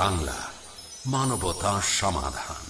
বাংলা মানবতা সমাধান।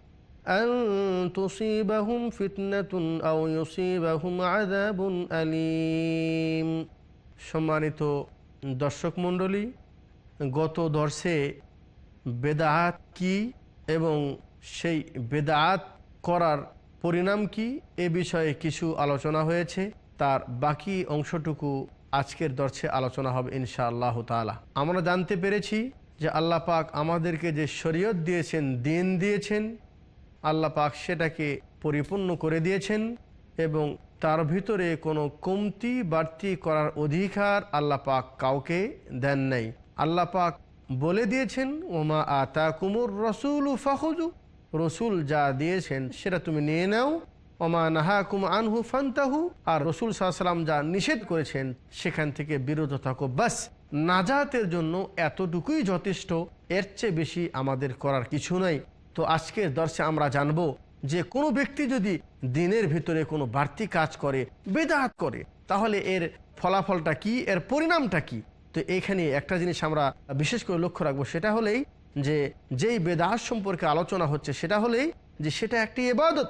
أن تصيبهم فتنة أو يصيبهم عذاب أليم সম্মানিত দর্শক মণ্ডলী গত দর্শে বেদাত কি এবং সেই বেদাত করার পরিণাম কি এ বিষয়ে কিছু আলোচনা হয়েছে তার বাকি অংশটুকু আজকের দর্শে আলোচনা হবে ইনশা আল্লাহ তালা আমরা জানতে পেরেছি যে আল্লাহ পাক আমাদেরকে যে শরীয়ত দিয়েছেন দিন দিয়েছেন আল্লাহ পাক সেটাকে পরিপূর্ণ করে দিয়েছেন এবং তার ভিতরে কোনো কমতি বাড়তি করার অধিকার আল্লাহ পাক কাউকে দেন নাই। আল্লাহ পাক বলে দিয়েছেন, ওমা আতা কুমুর রসুল ফাহুজু রসুল যা দিয়েছেন সেটা তুমি নিয়ে নাও। ওমা নাহা কুম আনহু ফান্তাহু। আর রসুল সাল্লাম যা নিষেধ করেছেন সেখান থেকে বিরত থাকো। বাস, নাজাতের জন্য এতটুকুই যথেষ্ট, এর চেয়ে বেশি আমাদের করার কিছু নাই। তো আজকের দর্শে আমরা জানব যে কোনো ব্যক্তি যদি দিনের ভিতরে কোনো বাড়তি কাজ করে বেদাহাত করে, তাহলে এর ফলাফলটা কি, এর পরিণামটা কি? তো এইখানে একটা জিনিস আমরা বিশেষ করে লক্ষ্য রাখব, সেটা হলেই যে যেই বেদাহাত সম্পর্কে আলোচনা হচ্ছে, সেটা হলেই যে সেটা একটি এবাদত।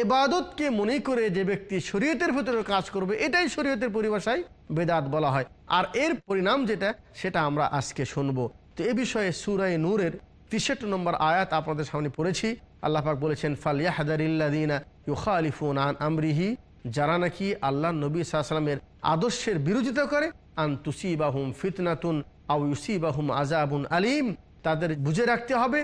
এবাদতকে মনে করে যে ব্যক্তি শরীয়তের ভেতরে কাজ করবে, এটাই শরীয়তের পরিভাষায় বেদাত বলা হয়। আর এর পরিণাম যেটা, সেটা আমরা আজকে শুনব। তো এ বিষয়ে সুরাই নূরের তিরষট্টি নম্বর আয়াত আপনাদের সামনে পড়েছি। আল্লাহাক বলেছেন ফালিয়াহাদারিল্লাদিনা ইউখা আলিফুন আন আমরিহি যারা নাকি আল্লাহ নবী সাল্লামের আদর্শের বিরোধিতা করে, আন তুসিবাহুম ফিতনাতুন আউ ইউসি ইউসিবাহুম আজাবুন আলিম তাদের বুঝে রাখতে হবে।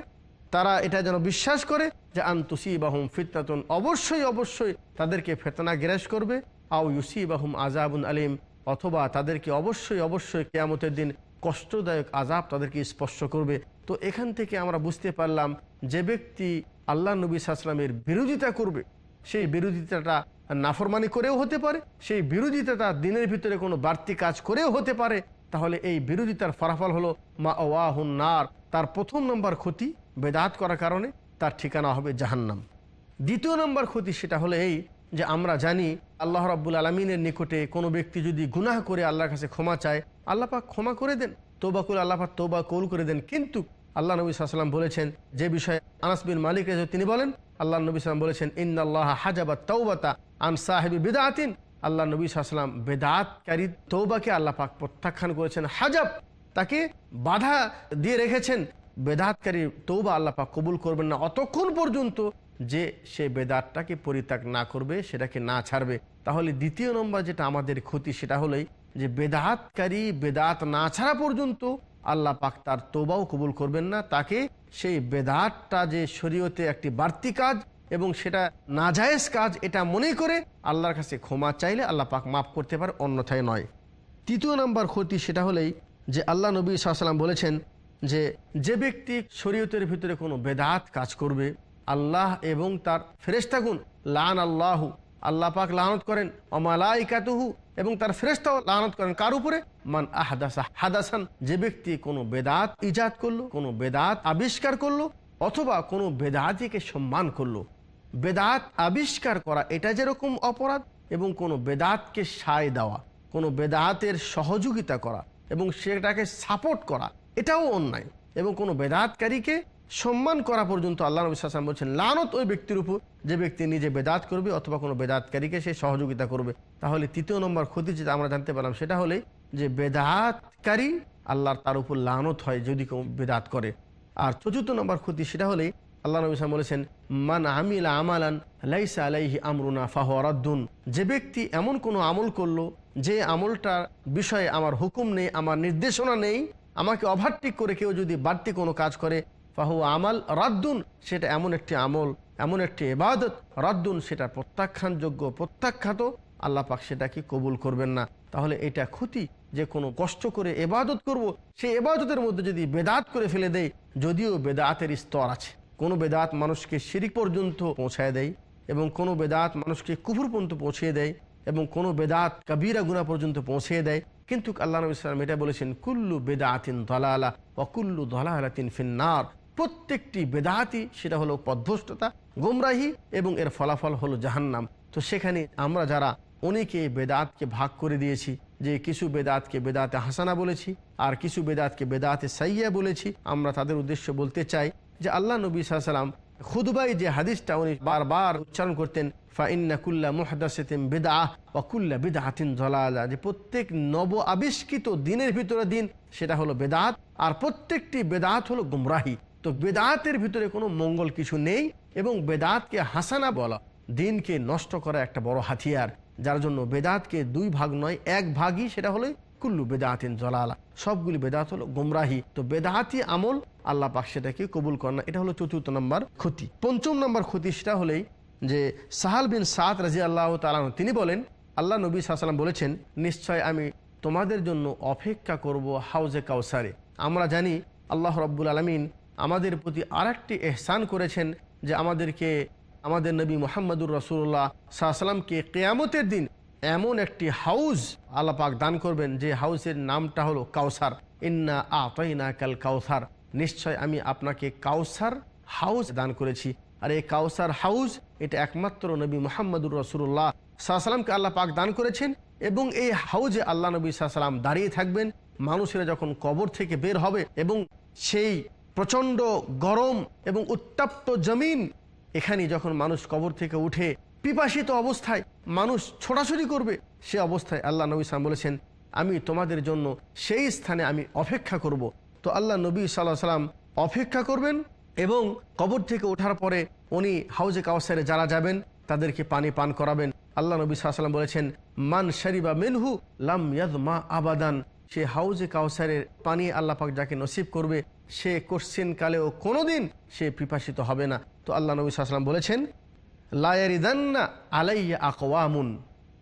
তারা এটা যেন বিশ্বাস করে যে, আন তুসিবাহুম ফিতনাতুন অবশ্যই অবশ্যই তাদেরকে ফেতনা গ্রাস করবে। আউ ইউসিবাহুম আজাবুন আলিম অথবা তাদেরকে অবশ্যই অবশ্যই কেয়ামতের দিন কষ্টদায়ক আজাব তাদেরকে স্পর্শ করবে। তো এখান থেকে আমরা বুঝতে পারলাম যে ব্যক্তি আল্লাহ নবী সাহসালামের বিরোধিতা করবে, সেই বিরোধিতাটা নাফরমানি করেও হতে পারে, সেই বিরোধিতাটা দিনের ভিতরে কোনো বাড়তি কাজ করেও হতে পারে। তাহলে এই বিরোধিতার ফলাফল হলো মা ওয়াহুন নার, তার প্রথম নম্বর ক্ষতি বেদাত করার কারণে, তার ঠিকানা হবে জাহান্নাম। দ্বিতীয় নম্বর ক্ষতি সেটা হলো এই যে আমরা জানি আল্লাহ রাব্বুল আলমিনের নিকটে কোনো ব্যক্তি যদি গুনাহ করে আল্লাহর কাছে ক্ষমা চায় আল্লাপাক ক্ষমা করে দেন তোবা করে আল্লাহ পাক তোবা কৌল করে দেন। কিন্তু আল্লাহ নবী সাল্লাম বলেছেন যে বিষয়ে আনাস বিন মালিক তিনি বলেন, আল্লাহ নবী সাল্লাম বলেছেন ইন্দাল্লাহ হাজাবা তৌবাতা আন সাহেবি বেদাতিন আল্লাহ নবী সাল্লাম বেদাতকারী তৌবাকে আল্লাহ পাক প্রত্যাখ্যান করেছেন। হাজাব তাকে বাধা দিয়ে রেখেছেন। বেদাতকারী তৌবা আল্লাহ পাক কবুল করবেন না। অতক্ষণ পর্যন্ত যে সে বেদাতটাকে পরিত্যাগ না করবে, সেটাকে না ছাড়বে। তাহলে দ্বিতীয় নম্বর যেটা আমাদের ক্ষতি, সেটা হলোই যে বেদাতকারী বেদাত না ছাড়া পর্যন্ত আল্লাহ পাক তার তোবাও কবুল করবেন না। তাকে সেই বেদাতটা যে শরীয়তে একটি বাড়তি কাজ এবং সেটা নাজায়েজ কাজ, এটা মনে করে আল্লাহর কাছে ক্ষমা চাইলে আল্লাহ পাক মাফ করতে পারে, অন্যথায় নয়। তৃতীয় নম্বর ক্ষতি সেটা হলেই যে আল্লাহ নবী সাল্লাম বলেছেন যে যে ব্যক্তি শরীয়তের ভিতরে কোনো বেদাত কাজ করবে আল্লাহ এবং তার ফেরেস্তাগুন লান আল্লাহু। আল্লাহ পাক লানত করেন। অমালাইকাতুহু এবং তার ফেরেস্তাও লানত করেন। কার উপরে? মান আহাদাসা। হাদাসান, যে ব্যক্তি কোনো বেদাত ইজাদ করল, কোনো বেদাত আবিষ্কার করল, অথবা কোনো বেদাতিকে সম্মান করল। বেদাত আবিষ্কার করা, এটা যেরকম অপরাধ, এবং কোনো বেদাতকে সায় দেওয়া, কোনো বেদাতের সহযোগিতা করা, এবং সেটাকে সাপোর্ট করা, এটাও অন্যায়। এবং কোনো বেদাতকারীকে সম্মান করা পর্যন্ত আল্লাহ নবী সাল্লাম বলছেন, লানত ওই ব্যক্তির উপর, যে ব্যক্তি নিজে বেদাত করবে অথবা কোনো বেদাতকারীকে সে সহযোগিতা করবে। তাহলে তৃতীয় নম্বর ক্ষতি যেটা আমরা জানতে পারলাম, সেটা হলে যে বেদাতকারী আল্লাহর তার উপর লানত হয় যদি কেউ বেদাত করে। আর চতুর্থ নম্বর ক্ষতি সেটা হলে আল্লাহ নবী সাল্লাম বলেছেন, মান আমিল আমালান লাইসা আলাইহি আমরুনা ফাহরাদ্দুন যে ব্যক্তি এমন কোনো আমল করল, যে আমলটার বিষয়ে আমার হুকুম নেই, আমার নির্দেশনা নেই, আমাকে ওভারটেক করে কেউ যদি বাড়তি কোনো কাজ করে ফাহু আমাল রাদ্দুন, সেটা এমন একটি আমল, এমন একটি এবাদত রাদ্দুন সেটা প্রত্যাখ্যানযোগ্য, প্রত্যাখ্যাত, আল্লাহ পাক সেটাকে কবুল করবেন না? তাহলে এটা ক্ষতি যে কোনো কষ্ট করে এবাদত করব, সেই এবাদতের মধ্যে যদি বেদাত করে ফেলে দেয় যদিও বেদাতের স্তর আছে। কোনো বেদাত মানুষকে শিরিক পর্যন্ত পৌঁছায় দেয় এবং কোনো বেদাত মানুষকে কুফুর পর্যন্ত পৌঁছিয়ে দেয় এবং কোনো বেদাত কবিরা গুণা পর্যন্ত পৌঁছিয়ে দেয়। কিন্তু আল্লাহ নবী সাল্লাম এটা বলেছেন, কুল্লু বেদাতিন দলালা ও কুল্লু দলালাতিন ফিন্নার প্রত্যেকটি বেদাতি সেটা হলো পদ্ধষ্টতা গোমরাহি এবং এর ফলাফল হলো জাহান্নাম। তো সেখানে আমরা যারা অনেকে বেদাতকে ভাগ করে দিয়েছি, যে কিছু বেদাতকে বেদাতে হাসানা বলেছি, আর কিছু বেদাতকে বেদাতে সাইয়া বলেছি, আমরা তাদের উদ্দেশ্য বলতে চাই যে আল্লাহ নবী সাল্লাম খুদবাই যে হাদিসটা উনি বারবার উচ্চারণ করতেন বেদা যে প্রত্যেক নব আবিষ্কৃত দিনের ভিতরে দিন, সেটা হলো বেদাত, আর প্রত্যেকটি বেদাত হলো গুমরাহি। তো বেদাতের ভিতরে কোনো মঙ্গল কিছু নেই এবং বেদাতকে হাসানা বলা, দিনকে নষ্ট করা একটা বড় হাতিয়ার, যার জন্য বেদাতকে দুই ভাগ নয়, এক ভাগই সেটা হলো কুল্লু বেদাতিন জলালা। সবগুলি বেদাত হলো গোমরাহি। তো বেদাতি আমল আল্লাহ পাক সেটাকে কবুল করে না। এটা হলো চতুর্থ নম্বর ক্ষতি। পঞ্চম নম্বর ক্ষতি সেটা হলেই যে সাহাল বিন সাদ রাজি আল্লাহ তালান তিনি বলেন, আল্লাহ নবী সাল্লাম বলেছেন, নিশ্চয় আমি তোমাদের জন্য অপেক্ষা করব হাউজে কাউসারে আমরা জানি আল্লাহ রব্বুল আলমিন আমাদের প্রতি আর একটি এহসান করেছেন যে আমাদেরকে, আমাদের নবী মোহাম্মদুর রসুল্লাহ সাল্লামকে কেয়ামতের দিন এমন একটি হাউস আল্লাপাক দান করবেন যে হাউসের নামটা হলো কাউসার ইন্না আতইনা কাল কাউসার নিশ্চয় আমি আপনাকে কাউসার হাউস দান করেছি। আর এই কাউসার হাউস এটা একমাত্র নবী মোহাম্মদুর রসুল্লাহ সাল্লামকে আল্লাহ পাক দান করেছেন এবং এই হাউজে আল্লাহ নবী সাল্লাম দাঁড়িয়ে থাকবেন। মানুষেরা যখন কবর থেকে বের হবে এবং সেই প্রচণ্ড গরম এবং উত্তপ্ত জমিন। এখানে যখন মানুষ কবর থেকে উঠে পিপাসিত অবস্থায় মানুষ ছোটাছুটি করবে, সে অবস্থায় আল্লাহ নবী সালাম বলেছেন, আমি তোমাদের জন্য সেই স্থানে আমি অপেক্ষা করব। তো আল্লাহ নবী সাল্লাহ সাল্লাম অপেক্ষা করবেন এবং কবর থেকে ওঠার পরে উনি হাউজে কাউসারে যারা যাবেন, তাদেরকে পানি পান করাবেন। আল্লাহ নবী সাল্লাম বলেছেন, মান শরিবা মেনহু লাম ইয়াদ মা আবাদান। সে হাউজে কাউসারের পানি আল্লাহ পাক যাকে নসিব করবে সে কোশ্চিন কালেও কোনোদিন সে পিপাসিত হবে না। তো আল্লাহ নবী সাল্লাম বলেছেন লায়ারিদান্না আলাইয়া আকওয়ামুন।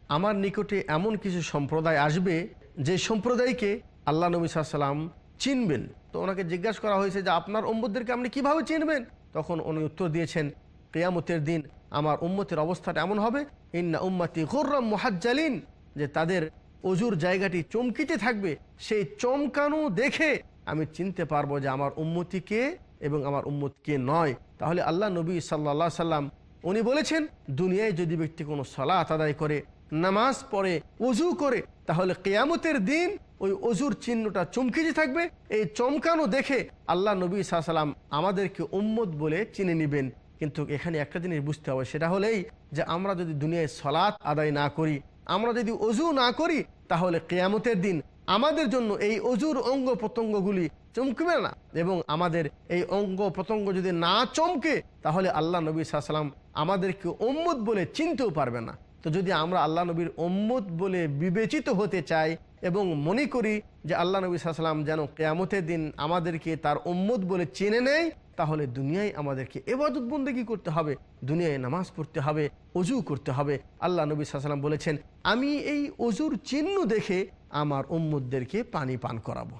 আমার নিকটে এমন কিছু সম্প্রদায় আসবে, যে সম্প্রদায়কে আল্লাহ নবী সাল্লাম চিনবেন। তো ওনাকে জিজ্ঞাসা করা হয়েছে যে, আপনার উম্মতদেরকে আপনি কীভাবে চিনবেন? তখন উনি উত্তর দিয়েছেন, কেয়ামতের দিন আমার উম্মতের অবস্থাটা এমন হবে, ইন্না উম্মাতি গুর্রাম মুহাজ্জালিন। যে তাদের অজুর জায়গাটি চমকিতে থাকবে, সেই চমকানো দেখে আমি চিনতে পারব যে আমার উম্মতিকে এবং আমার উম্মতকে নয়। তাহলে আল্লাহ নবী সাল্লা সাল্লাম, উনি বলেছেন, দুনিয়ায় যদি ব্যক্তি কোনো সলাত আদায় করে, নামাজ পড়ে অজু করে, তাহলে কেয়ামতের দিন ওই অজুর চিহ্নটা চমকিতে থাকবে। এই চমকানো দেখে আল্লাহ নবী সাল্লাম আমাদেরকে উম্মত বলে চিনে নিবেন। কিন্তু এখানে একটা জিনিস বুঝতে হবে, সেটা হলেই যে আমরা যদি দুনিয়ায় সলাৎ আদায় না করি, আমরা যদি অজু না করি, তাহলে কেয়ামতের দিন আমাদের জন্য এই অজুর অঙ্গ প্রত্যঙ্গগুলি চমকবে না? এবং আমাদের এই অঙ্গ প্রত্যঙ্গ যদি না চমকে, তাহলে আল্লাহ নবী সাল্লাম আমাদেরকে ওম্মত বলে চিনতেও পারবে না। তো যদি আমরা আল্লাহ নবীর ওম্মত বলে বিবেচিত হতে চাই এবং মনে করি যে আল্লাহ নবী সাল্লাম যেন কেয়ামতের দিন আমাদেরকে তার ওম্মত বলে চেনে নেয়, তাহলে দুনিয়ায় আমাদেরকে এবাদত বন্দেগি করতে হবে, দুনিয়ায় নামাজ পড়তে হবে, অজু করতে হবে। আল্লাহ নবী সাল্লাম বলেছেন, আমি এই অজুর চিহ্ন দেখে আমার উম্মুদদেরকে পানি পান করাবো।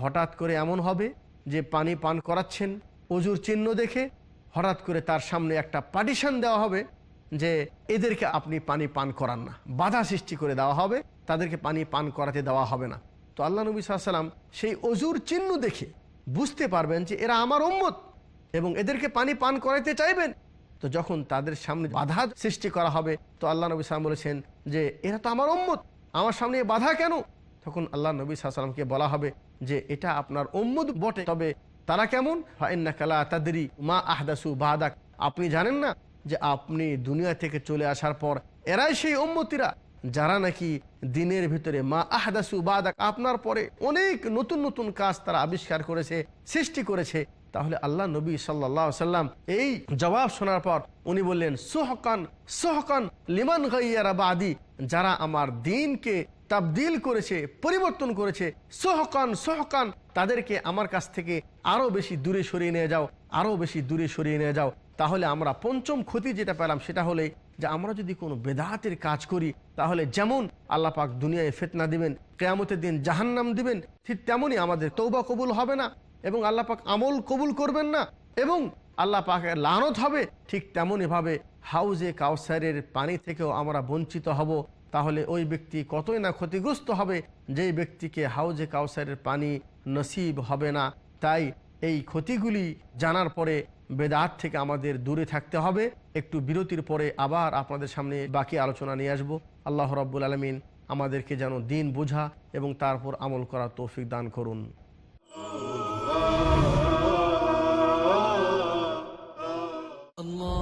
হঠাৎ করে এমন হবে যে পানি পান করাচ্ছেন, অজুর চিহ্ন দেখে হঠাৎ করে তার সামনে একটা পার্টিশন দেওয়া হবে যে এদেরকে আপনি পানি পান করান না। বাধা সৃষ্টি করে দেওয়া হবে, তাদেরকে পানি পান করাতে দেওয়া হবে না। তো আল্লাহ নবী সাল্লাম সেই অজুর চিহ্ন দেখে বুঝতে পারবেন যে এরা আমার উম্মত এবং এদেরকে পানি পান করাইতে চাইবেন। তো যখন তাদের সামনে বাধা সৃষ্টি করা হবে, তো আল্লাহ নবী সালাম বলেছেন যে, এরা তো আমার উম্মত, আমার সামনে বাধা কেন? তখন আল্লাহ নবী সাল্লামকে বলা হবে যে এটা আপনার উম্মুদ বটে। তবে তারা কেমন? মা আহদাসু বাহাদাক আপনি জানেন না যে আপনি দুনিয়া থেকে চলে আসার পর এরাই সেই উম্মতিরা যারা নাকি দিনের ভিতরে মা আহদাসু বাদাক আপনার পরে অনেক নতুন নতুন কাজ তারা আবিষ্কার করেছে, সৃষ্টি করেছে। তাহলে আল্লাহ নবী সাল্লাহ সাল্লাম এই জবাব শোনার পর উনি বললেন, সোহকান সোহকান লিমান গাইয়ারা বাদি, যারা আমার দিনকে তাবদিল করেছে, পরিবর্তন করেছে। সোহকান সোহকান, তাদেরকে আমার কাছ থেকে আরও বেশি দূরে সরিয়ে নিয়ে যাও, আরও বেশি দূরে সরিয়ে নিয়ে যাও। তাহলে আমরা পঞ্চম ক্ষতি যেটা পেলাম সেটা হলে যে আমরা যদি কোনো বেদাহাতের কাজ করি, তাহলে যেমন আল্লাহ পাক দুনিয়ায় ফেতনা দিবেন, কেয়ামতের দিন জাহান্নাম দিবেন, ঠিক তেমনই আমাদের তৌবা কবুল হবে না এবং আল্লাহ পাক আমল কবুল করবেন না এবং আল্লাহ পাকের লানত হবে, ঠিক তেমনই ভাবে হাউজে কাউসারের পানি থেকেও আমরা বঞ্চিত হব। তাহলে ওই ব্যক্তি কতই না ক্ষতিগ্রস্ত হবে? যেই ব্যক্তিকে হাউজে কাউসারের পানি নসিব হবে না, তাই এই ক্ষতিগুলি জানার পরে বেদাত থেকে আমাদের দূরে থাকতে হবে। একটু বিরতির পরে আবার আপনাদের সামনে বাকি আলোচনা নিয়ে আসব। আল্লাহ রব্বুল আলমিন আমাদেরকে যেন দিন বোঝা এবং তারপর আমল করা তৌফিক দান করুন। Allah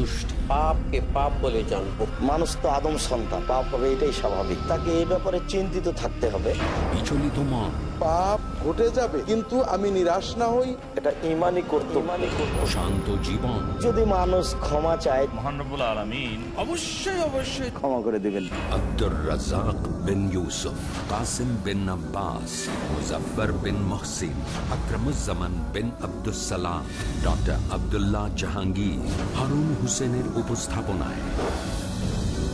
অসন্তুষ্টি পাপকে পাপ বলে জানব। মানুষ তো আদম সন্তান পাপ হবে এটাই স্বাভাবিক। তাকে এই ব্যাপারে চিন্তিত থাকতে হবে। বিচলিত মন পাপ ঘটে যাবে কিন্তু আমি নিরাশ না হই। এটা ইমানই করতে শান্ত জীবন। যদি মানুষ ক্ষমা চায় মহানবুল আলমিন। অবশ্যই অবশ্যই। ক্ষমা করে দিবেন। আব্দুর রাজাক বিন ইউসুফ কাসিম বিন আব্বাস মুজফর বিন মহসিন আকরমুজ্জামান বিন আব্দুসালাম ডক্টর আব্দুল্লাহ জাহাঙ্গীর হারুন হোসেনের উপস্থাপনায়।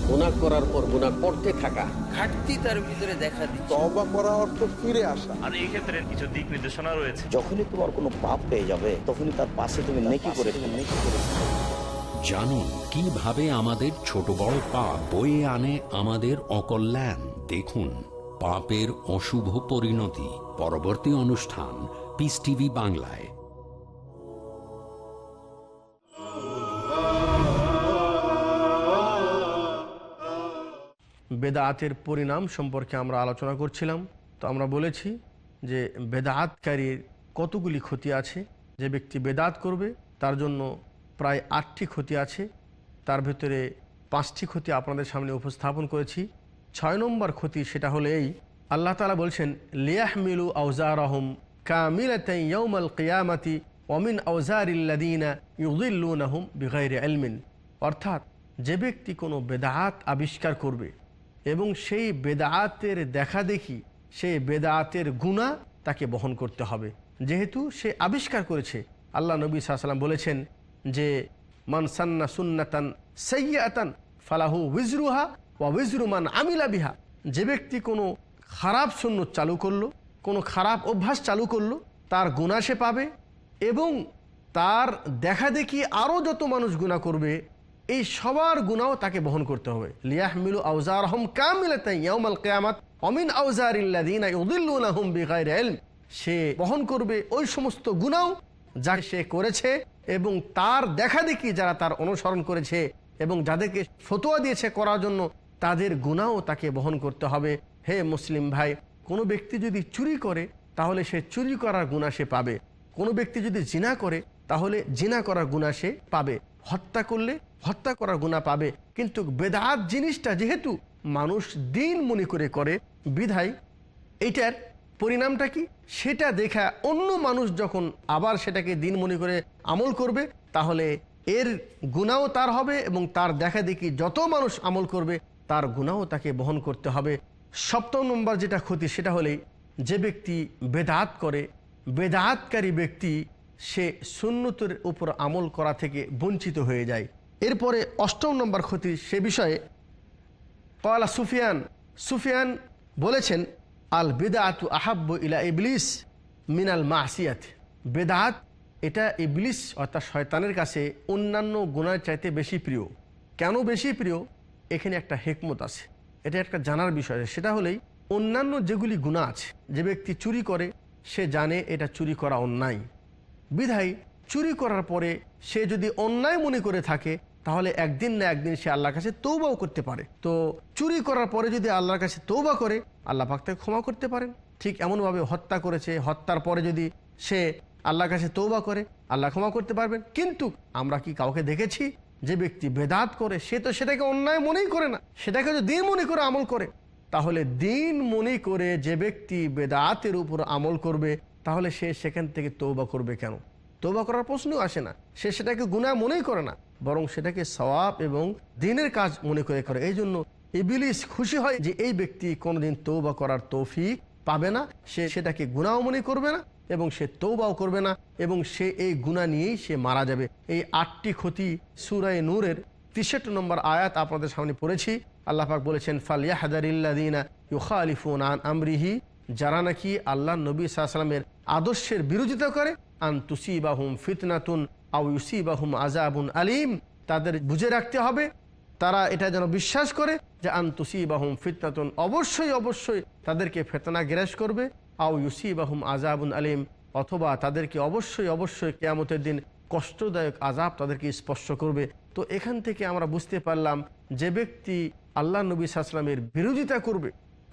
গুনাহ করার পর গুনাহ করতে থাকা। ঘাটতি তার ভিতরে দেখা দিচ্ছে। তবা করা অর্থ ফিরে আসা। আর এই ক্ষেত্রে কিছু দিক নির্দেশনা রয়েছে। যখনই তোমার কোনো পাপ পেয়ে যাবে তখনই তার পাশে তুমি নেকি করে নেকি করে জানুন কীভাবে আমাদের ছোট বড় পাপ বয়ে আনে আমাদের অকল্যাণ। দেখুন পাপের অশুভ পরিণতি। পরবর্তী অনুষ্ঠান পিস টিভি বাংলায়। বেদাতের পরিণাম সম্পর্কে আমরা আলোচনা করছিলাম। তো আমরা বলেছি যে বেদাতকারীর কতগুলি ক্ষতি আছে? যে ব্যক্তি বেদাত করবে, তার জন্য প্রায় আটটি ক্ষতি আছে। তার ভেতরে পাঁচটি ক্ষতি আপনাদের সামনে উপস্থাপন করেছি। ছয় নম্বর ক্ষতি সেটা হলো এই, আল্লাহ তালা বলছেন লিয়াহ মিলু আউজার আহম কামিলাতান ইয়াউমাল কিয়ামাতি ওমিন আউজারিল্লাদিনা ইউদিল্লুনাহুম বিগাইরি ইলমিন। অর্থাৎ যে ব্যক্তি কোনো বেদাত আবিষ্কার করবে এবং সেই বেদাতের দেখা দেখি, সেই বেদাতের গুণা তাকে বহন করতে হবে। যেহেতু সে আবিষ্কার করেছে। আল্লাহ নবী সাল্লাম বলেছেন যে মানসান্না সুন্নাতান সৈয়াতান ফালাহু উইজরুহা ওয়া উইজরুমান আমিলা বিহা। যে ব্যক্তি কোনো খারাপ সুন্নত চালু করল, কোনো খারাপ অভ্যাস চালু করল, তার গুণা সে পাবে এবং তার দেখা দেখি আরও যত মানুষ গুণা করবে এই সবার গুণাও তাকে বহন করতে হবে। লিয়াহমিলু আউজার হম কামিলাতাইয়াউমাল কিয়ামাত, অমিন ইলম। সে বহন করবে ওই সমস্ত গুণাও যা সে করেছে এবং তার দেখা দেখি যারা তার অনুসরণ করেছে এবং যাদেরকে ফতোয়া দিয়েছে করার জন্য, তাদের গুণাও তাকে বহন করতে হবে। হে মুসলিম ভাই, কোনো ব্যক্তি যদি চুরি করে, তাহলে সে চুরি করার গুণা সে পাবে। কোনো ব্যক্তি যদি জিনা করে, তাহলে জিনা করার গুণা সে পাবে। হত্যা করলে হত্যা করার গুণা পাবে। কিন্তু বেদাত জিনিসটা যেহেতু মানুষ দিন মনে করে করে, বিধায় এইটার পরিণামটা কি? সেটা দেখা অন্য মানুষ যখন আবার সেটাকে দিন মনে করে আমল করবে, তাহলে এর গুণাও তার হবে এবং তার দেখা দেখি যত মানুষ আমল করবে, তার গুণাও তাকে বহন করতে হবে। সপ্তম নম্বর যেটা ক্ষতি, সেটা হলেই যে ব্যক্তি বেদাত করে, বেদাতকারী ব্যক্তি সে সুন্নতের উপর আমল করা থেকে বঞ্চিত হয়ে যায়। এরপরে অষ্টম নম্বর ক্ষতি সে বিষয়ে কলা সুফিয়ান সুফিয়ান বলেছেন, আল বেদাত আহাব্ব ইলা ইবলিস মিনাল মাসিয়াত। বেদাত এটা ইবলিস অর্থাৎ শয়তানের কাছে অন্যান্য গুণার চাইতে বেশি প্রিয়। কেন বেশি প্রিয়? এখানে একটা হেকমত আছে। এটা একটা জানার বিষয় সেটা হলেই অন্যান্য যেগুলি গুণা আছে, যে ব্যক্তি চুরি করে, সে জানে এটা চুরি করা অন্যায়। বিধায় চুরি করার পরে সে যদি অন্যায় মনে করে থাকে, তাহলে একদিন না একদিন সে আল্লাহর কাছে তৌবাও করতে পারে। তো চুরি করার পরে যদি আল্লাহর কাছে তৌবা করে, আল্লাহ পাক তাকে ক্ষমা করতে পারেন। ঠিক এমনভাবে হত্যা করেছে, হত্যার পরে যদি সে আল্লাহর কাছে তৌবা করে, আল্লাহ ক্ষমা করতে পারবেন। কিন্তু আমরা কি কাউকে দেখেছি যে ব্যক্তি বেদাত করে, সে তো সেটাকে অন্যায় মনেই করে না, সেটাকে যদি দিন মনে করে আমল করে। তাহলে দিন মনে করে যে ব্যক্তি বেদাতের উপর আমল করবে তাহলে সে সেখান থেকে তৌবা করবে কেন? তৌবা করার প্রশ্নও আসে না। সে সেটাকে গুণা মনেই করে না, বরং সেটাকে সওয়াব এবং দিনের কাজ মনে করে করে। এই জন্য ইবিলিস খুশি হয় যে এই ব্যক্তি কোনোদিন তৌবা করার তৌফিক পাবে না, সে সেটাকে গুণাও মনে করবে না এবং সে তৌবাও করবে না এবং সে এই গুণা নিয়েই সে মারা যাবে। এই আটটি ক্ষতি সুরায় নূরের তিরষট্টি নম্বর আয়াত আপনাদের সামনে পড়েছি। আল্লাহ পাক বলেছেন ফালিয়া হাদারিল্লাদিনা ইউখা আলিফুন আন আমরিহি যারা নাকি আল্লাহ নবী সাহা সাল্লামের আদর্শের বিরোধিতা করে। আন তুসিবাহুম ফিতনাতুন আউ ইউসিবাহুম আজাবুন আলিম। তাদের বুঝে রাখতে হবে, তারা এটা যেন বিশ্বাস করে যে আন তুসিবাহুম ফিতনাতুন অবশ্যই অবশ্যই তাদেরকে ফেতনা গ্রাস করবে। আউ ইউসিবাহুম আজাবুন আলিম, অথবা তাদেরকে অবশ্যই অবশ্যই কেয়ামতের দিন কষ্টদায়ক আজাব তাদেরকে স্পর্শ করবে। তো এখান থেকে আমরা বুঝতে পারলাম যে ব্যক্তি আল্লাহ নবী সাল্লামের বিরোধিতা করবে,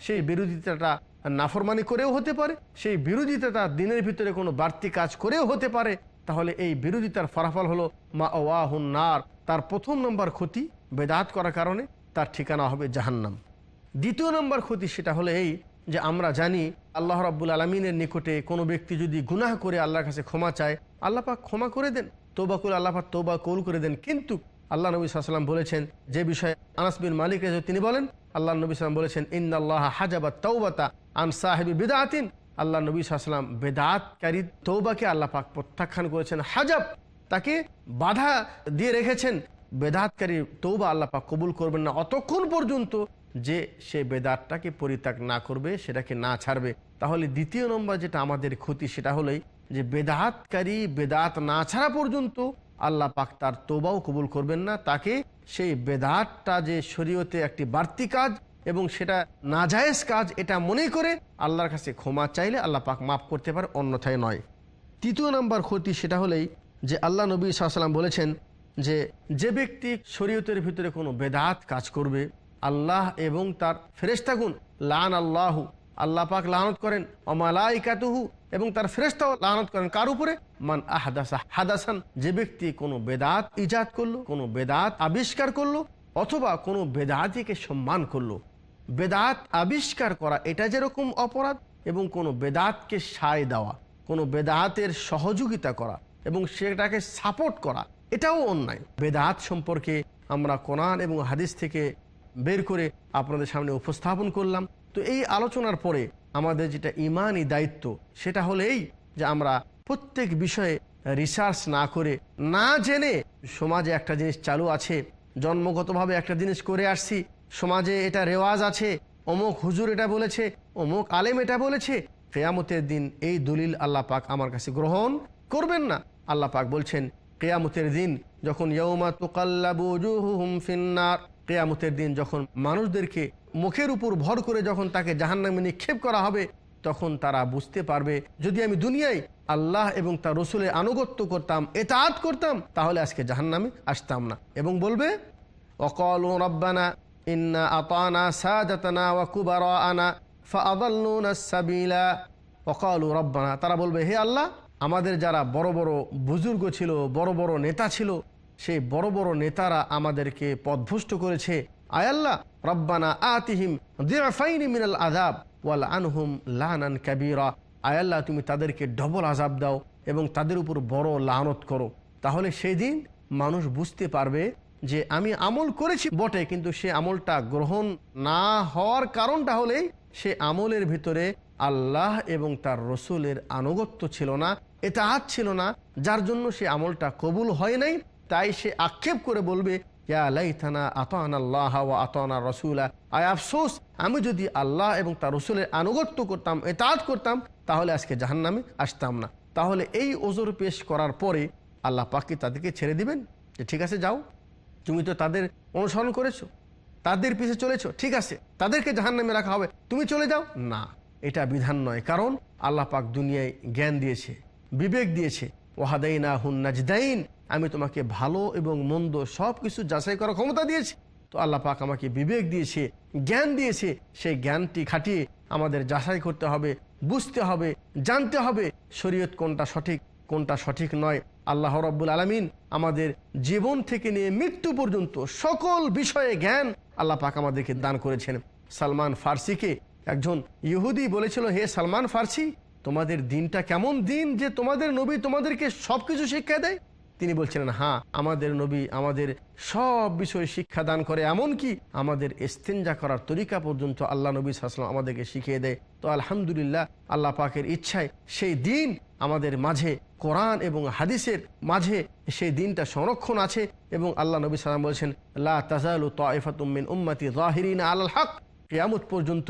সেই বিরোধিতাটা নাফরমানি করেও হতে পারে, সেই বিরোধিতা তার দিনের ভিতরে কোনো বাড়তি কাজ করেও হতে পারে, তাহলে এই বিরোধিতার ফলাফল হলো মা ওয়াহুন নার। তার প্রথম নম্বর ক্ষতি বেদাত করার কারণে তার ঠিকানা হবে জাহান্নাম। দ্বিতীয় নম্বর ক্ষতি সেটা হলো এই যে আমরা জানি আল্লাহ রাব্বুল আলমিনের নিকটে কোনো ব্যক্তি যদি গুনাহ করে আল্লাহর কাছে ক্ষমা চায়, আল্লাহ পাক ক্ষমা করে দেন তোবা করে আল্লাহ পাক তোবা কৌল করে দেন। কিন্তু আল্লাহ নবী সাল্লাম বলেছেন যে বিষয়ে আনাস বিন মালিক তিনি বলেন, আল্লাহ নবী সাল্লাম বলেছেন ইন্দাল্লাহ হাজাবা তৌবাতা আন সাহেবি বেদাতিন। আল্লাহ নবী সাল্লাম বেদাতকারী তৌবাকে আল্লাহ পাক প্রত্যাখ্যান করেছেন। হাজাব তাকে বাধা দিয়ে রেখেছেন। বেদাতকারী তৌবা আল্লাহ পাক কবুল করবেন না। অতক্ষণ পর্যন্ত যে সে বেদাতটাকে পরিত্যাগ না করবে, সেটাকে না ছাড়বে। তাহলে দ্বিতীয় নম্বর যেটা আমাদের ক্ষতি, সেটা হলোই যে বেদাতকারী বেদাত না ছাড়া পর্যন্ত আল্লাহ পাক তার তোবাও কবুল করবেন না। তাকে সেই বেদাতটা যে শরীয়তে একটি বাড়তি কাজ এবং সেটা নাজায়েজ কাজ, এটা মনে করে আল্লাহর কাছে ক্ষমা চাইলে আল্লাহ পাক মাফ করতে পারে, অন্যথায় নয়। তৃতীয় নাম্বার ক্ষতি সেটা হলেই যে আল্লাহ নবী সাল্লাম বলেছেন যে যে ব্যক্তি শরীয়তের ভিতরে কোনো বেদাত কাজ করবে, আল্লাহ এবং তার ফেরেস্তাগুন লান আল্লাহ আল্লাহ পাক লানত করেন, অমালাইকাতুহু, এবং তার ফেরেস্তাও লানত করেন। কার উপরে? মান আহাদাসা, হাদাসান, যে ব্যক্তি কোনো বেদাত ইজাদ করল, কোনো বেদাত আবিষ্কার করল, অথবা কোনো বেদাতিকে সম্মান করল বেদাত আবিষ্কার করা, এটা যেরকম অপরাধ, এবং কোনো বেদাতকে সায় দেওয়া, কোনো বেদাতের সহযোগিতা করা, এবং সেটাকে সাপোর্ট করা, এটাও অন্যায়। বেদাত সম্পর্কে আমরা কোরআন এবং হাদিস থেকে বের করে আপনাদের সামনে উপস্থাপন করলাম। তো এই আলোচনার পরে আমাদের যেটা ইমানই দায়িত্ব, সেটা হলো এই যে আমরা প্রত্যেক বিষয়ে রিসার্চ না করে, না জেনে সমাজে একটা জিনিস চালু আছে, জন্মগতভাবে একটা জিনিস করে আসছি সমাজে এটা রেওয়াজ আছে, অমুক হুজুর এটা বলেছে, অমুক আলেম এটা বলেছে। কেয়ামতের দিন এই দলিল আল্লাহ পাক আমার কাছে গ্রহণ করবেন না। আল্লাহ পাক বলছেন, কেয়ামতের দিন যখন কেয়ামতের দিন যখন মানুষদেরকে মুখের উপর ভর করে যখন তাকে জাহান্নামে নিক্ষেপ করা হবে, তখন তারা বুঝতে পারবে, যদি আমি দুনিয়ায় আল্লাহ এবং তার রসুলের আনুগত্য করতাম এতাত করতাম, তাহলে আজকে জাহান্নামে আসতাম না। এবং বলবে, অকল রব্বানা ইন্না আতানা সাদাতানা ওয়া কুবারানা ফাআদাল্লুনা সাবিলা অকালু রব্বানা তারা বলবে, হে আল্লাহ, আমাদের যারা বড় বড় বুজুর্গ ছিল, বড় বড় নেতা ছিল, সেই বড় বড় নেতারা আমাদেরকে পদভুষ্ট করেছে। আয়াল্লাহ রব্বানা আতিহিম দিরাফাইনি মিনাল আযাব ওয়াল আনহুম লানান কাবীরা। আয়াল্লাহ তুমি তাদেরকে ডবল আজাব দাও এবং তাদের উপর বড় লানত করো। তাহলে সেই দিন মানুষ বুঝতে পারবে যে আমি আমল করেছি বটে, কিন্তু সে আমলটা গ্রহণ না হওয়ার কারণটা হলেই সে আমলের ভিতরে আল্লাহ এবং তার রসুলের আনুগত্য ছিল না এটা হাত ছিল না, যার জন্য সে আমলটা কবুল হয় নাই। তাই সে আক্ষেপ করে বলবে আফসোস, আমি যদি আল্লাহ এবং তার রসুলের আনুগত্য করতাম এতাত করতাম, তাহলে আজকে জাহান্নামে আসতাম না। তাহলে এই ওজোর পেশ করার পরে আল্লাহ পাকি তাদেরকে ছেড়ে দিবেন? যে ঠিক আছে, যাও। তুমি তো তাদের অনুসরণ করেছ। তাদের পিছে চলেছো, ঠিক আছে। তাদেরকে জাহান নামে রাখা হবে। তুমি চলে যাও? না, এটা বিধান নয়। কারণ আল্লাহ পাক দুনিয়ায় জ্ঞান দিয়েছে, বিবেক দিয়েছে। ওহাদাইনা হুন নাজদাইন, আমি তোমাকে ভালো এবং মন্দ সব কিছু যাচাই করার ক্ষমতা দিয়েছি। তো আল্লাহ পাক আমাকে বিবেক দিয়েছে, জ্ঞান দিয়েছে। সেই জ্ঞানটি খাটিয়ে আমাদের যাচাই করতে হবে, বুঝতে হবে, জানতে হবে শরীয়ত কোনটা সঠিক কোনটা সঠিক নয়। আল্লাহ রব্বুল আলমিন আমাদের জীবন থেকে নিয়ে মৃত্যু পর্যন্ত সকল বিষয়ে জ্ঞান আল্লাহ পাক আমাদেরকে দান করেছেন। সালমান ফার্সিকে একজন ইহুদি বলেছিল, হে সালমান ফার্সি, তোমাদের দিনটা কেমন দিন যে তোমাদের নবী তোমাদেরকে সবকিছু শিক্ষা দেয়? তিনি বলছিলেন হ্যাঁ আমাদের নবী আমাদের সব বিষয়ে শিক্ষা দান করে এমন কি আমাদের এস্তেঞ্জা করার তরিকা পর্যন্ত আল্লাহ নবী সাল্লাম আমাদেরকে শিখিয়ে দেয়। তো আলহামদুলিল্লাহ, আল্লাহ পাকের ইচ্ছায় সেই দিন আমাদের মাঝে কোরআন এবং হাদিসের মাঝে সেই দিনটা সংরক্ষণ আছে এবং আল্লাহ নবী সাল্লাম বলছেন, লা তাজালু তাইফাতুমিন উম্মতি জাহিরিন আল হক। কেয়ামত পর্যন্ত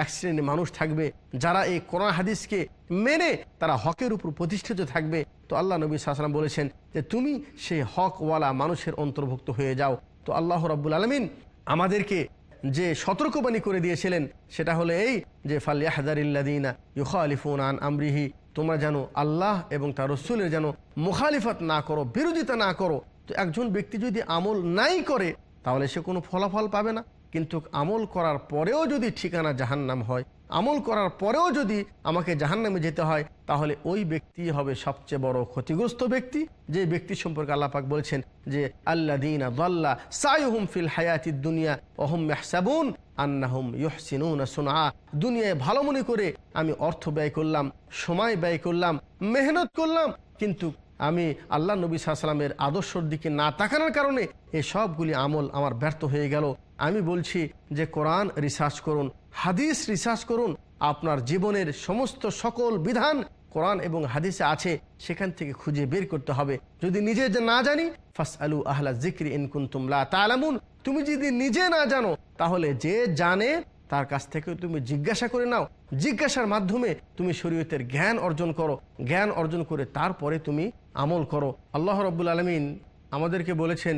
এক শ্রেণির মানুষ থাকবে, যারা এই কোরআন হাদিসকে মেনে তারা হকের উপর প্রতিষ্ঠিত থাকবে। তো আল্লাহ নবী সাল্লাম বলেছেন যে, তুমি সেই হকওয়ালা মানুষের অন্তর্ভুক্ত হয়ে যাও। তো আল্লাহ রাব্বুল আলমিন আমাদেরকে যে সতর্কবাণী করে দিয়েছিলেন, সেটা হলো এই যে ফালিয়াহদারিল্লাদিনা ইউখা আলিফুন আন আমরিহি, তোমরা যেন আল্লাহ এবং তার রসুলের যেন মুখালিফত না করো, বিরোধিতা না করো। তো একজন ব্যক্তি যদি আমল নাই করে, তাহলে সে কোনো ফলাফল পাবে না। কিন্তু আমল করার পরেও যদি ঠিকানা জাহান্নাম হয়, আমল করার পরেও যদি আমাকে জাহান্নামে যেতে হয়, তাহলে ওই ব্যক্তি হবে সবচেয়ে বড় ক্ষতিগ্রস্ত ব্যক্তি। যে ব্যক্তি সম্পর্কে আল্লাপাক বলছেন যে আল্লা দিনা দল্লা সাইহুম ফিল হায়াতি দুনিয়া ওহম মেহসাবুন আন্নাহুম ইহসিনুন সোনা দুনিয়ায় ভালো মনে করে আমি অর্থ ব্যয় করলাম, সময় ব্যয় করলাম, মেহনত করলাম, কিন্তু আমি আল্লাহ নবী সাল্লামের আদর্শর দিকে না তাকানোর কারণে এই সবগুলি আমল আমার ব্যর্থ হয়ে গেল। আমি বলছি যে কোরআন রিসার্চ করুন, হাদিস রিসার্চ করুন, আপনার জীবনের সমস্ত সকল বিধান কোরআন এবং হাদিসে আছে, সেখান থেকে খুঁজে বের করতে হবে। যদি নিজে যে না জানি ফাস আলু আহলা জিক্রি ইনকুন্তুমলা তালামুন তুমি যদি নিজে না জানো, তাহলে যে জানে, তার কাছ থেকে তুমি জিজ্ঞাসা করে নাও। জিজ্ঞাসার মাধ্যমে তুমি শরীয়তের জ্ঞান অর্জন করো। জ্ঞান অর্জন করে তারপরে তুমি আমল করো। আল্লাহ রব্বুল আলমিন আমাদেরকে বলেছেন,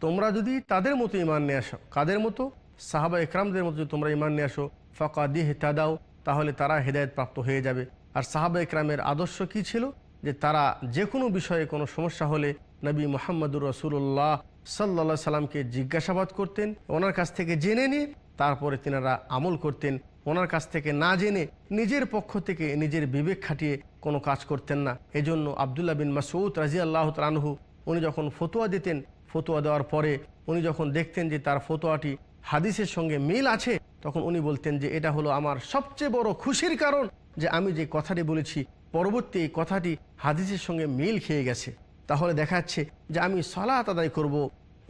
তোমরা যদি তাদের মতো ইমান নিয়ে আসো। কাদের মতো? সাহাবা একরামদের মতো যদি তোমরা ইমান নিয়ে আসো ফকা দিয়ে দাও তাহলে তারা হেদায়ত প্রাপ্ত হয়ে যাবে। আর সাহাবা একরামের আদর্শ কি ছিল? যে তারা যে কোনো বিষয়ে কোনো সমস্যা হলে নবী মোহাম্মদুর রসুল্লাহ সাল্লা সাল্লামকে জিজ্ঞাসাবাদ করতেন, ওনার কাছ থেকে জেনে নিয়ে তারপরে তিনারা আমল করতেন। ওনার কাছ থেকে না জেনে নিজের পক্ষ থেকে নিজের বিবেক খাটিয়ে কোনো কাজ করতেন না। এজন্য আবদুল্লাহ বিন মাসুদ রাজি আল্লাহ তালহু উনি যখন ফতোয়া দিতেন, ফতোয়া দেওয়ার পরে উনি যখন দেখতেন যে তার ফতোয়াটি হাদিসের সঙ্গে মিল আছে, তখন উনি বলতেন যে এটা হলো আমার সবচেয়ে বড় খুশির কারণ যে আমি যে কথাটি বলেছি, পরবর্তী এই কথাটি হাদিসের সঙ্গে মিল খেয়ে গেছে। তাহলে দেখাচ্ছে যে আমি সলাত আদায় করব,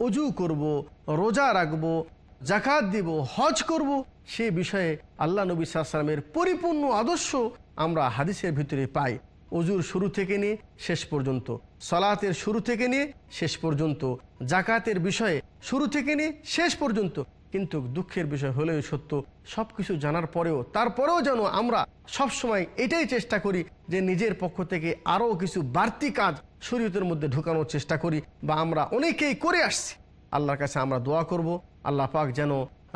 অজু করব, রোজা রাখব জাকাত দিব, হজ করব, সে বিষয়ে আল্লাহ নবী সাল্লামের পরিপূর্ণ আদর্শ আমরা হাদিসের ভিতরে পাই অজুর শুরু থেকে নিয়ে শেষ পর্যন্ত, সলাতের শুরু থেকে নিয়ে শেষ পর্যন্ত জাকাতের বিষয়ে শুরু থেকে নিয়ে শেষ পর্যন্ত। কিন্তু দুঃখের বিষয় হলেও সত্য সব কিছু জানার পরেও, তারপরেও যেন আমরা সব সময় এটাই চেষ্টা করি যে নিজের পক্ষ থেকে আরও কিছু বাড়তি কাজ শরীয়তের মধ্যে ঢুকানোর চেষ্টা করি বা আমরা অনেকেই করে আসছি। আল্লাহর কাছে আমরা দোয়া করব, আল্লাহ পাক যেন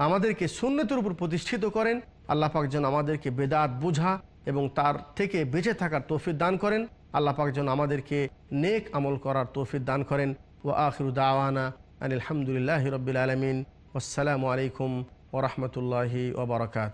আমাদেরকে সুন্নতের উপর প্রতিষ্ঠিত করেন, আল্লাহ পাক যেন আমাদেরকে বেদাত বোঝা এবং তার থেকে বেঁচে থাকার তৌফিক দান করেন। আল্লাহ পাক যেন আমাদেরকে নেক আমল করার তৌফিক দান করেন। ও আখিরু দাওয়ানা আলহামদুলিল্লাহ রবিল আলমিন। আসসালামু আলাইকুম ওরহমতুল্লাহি ওবরাকাত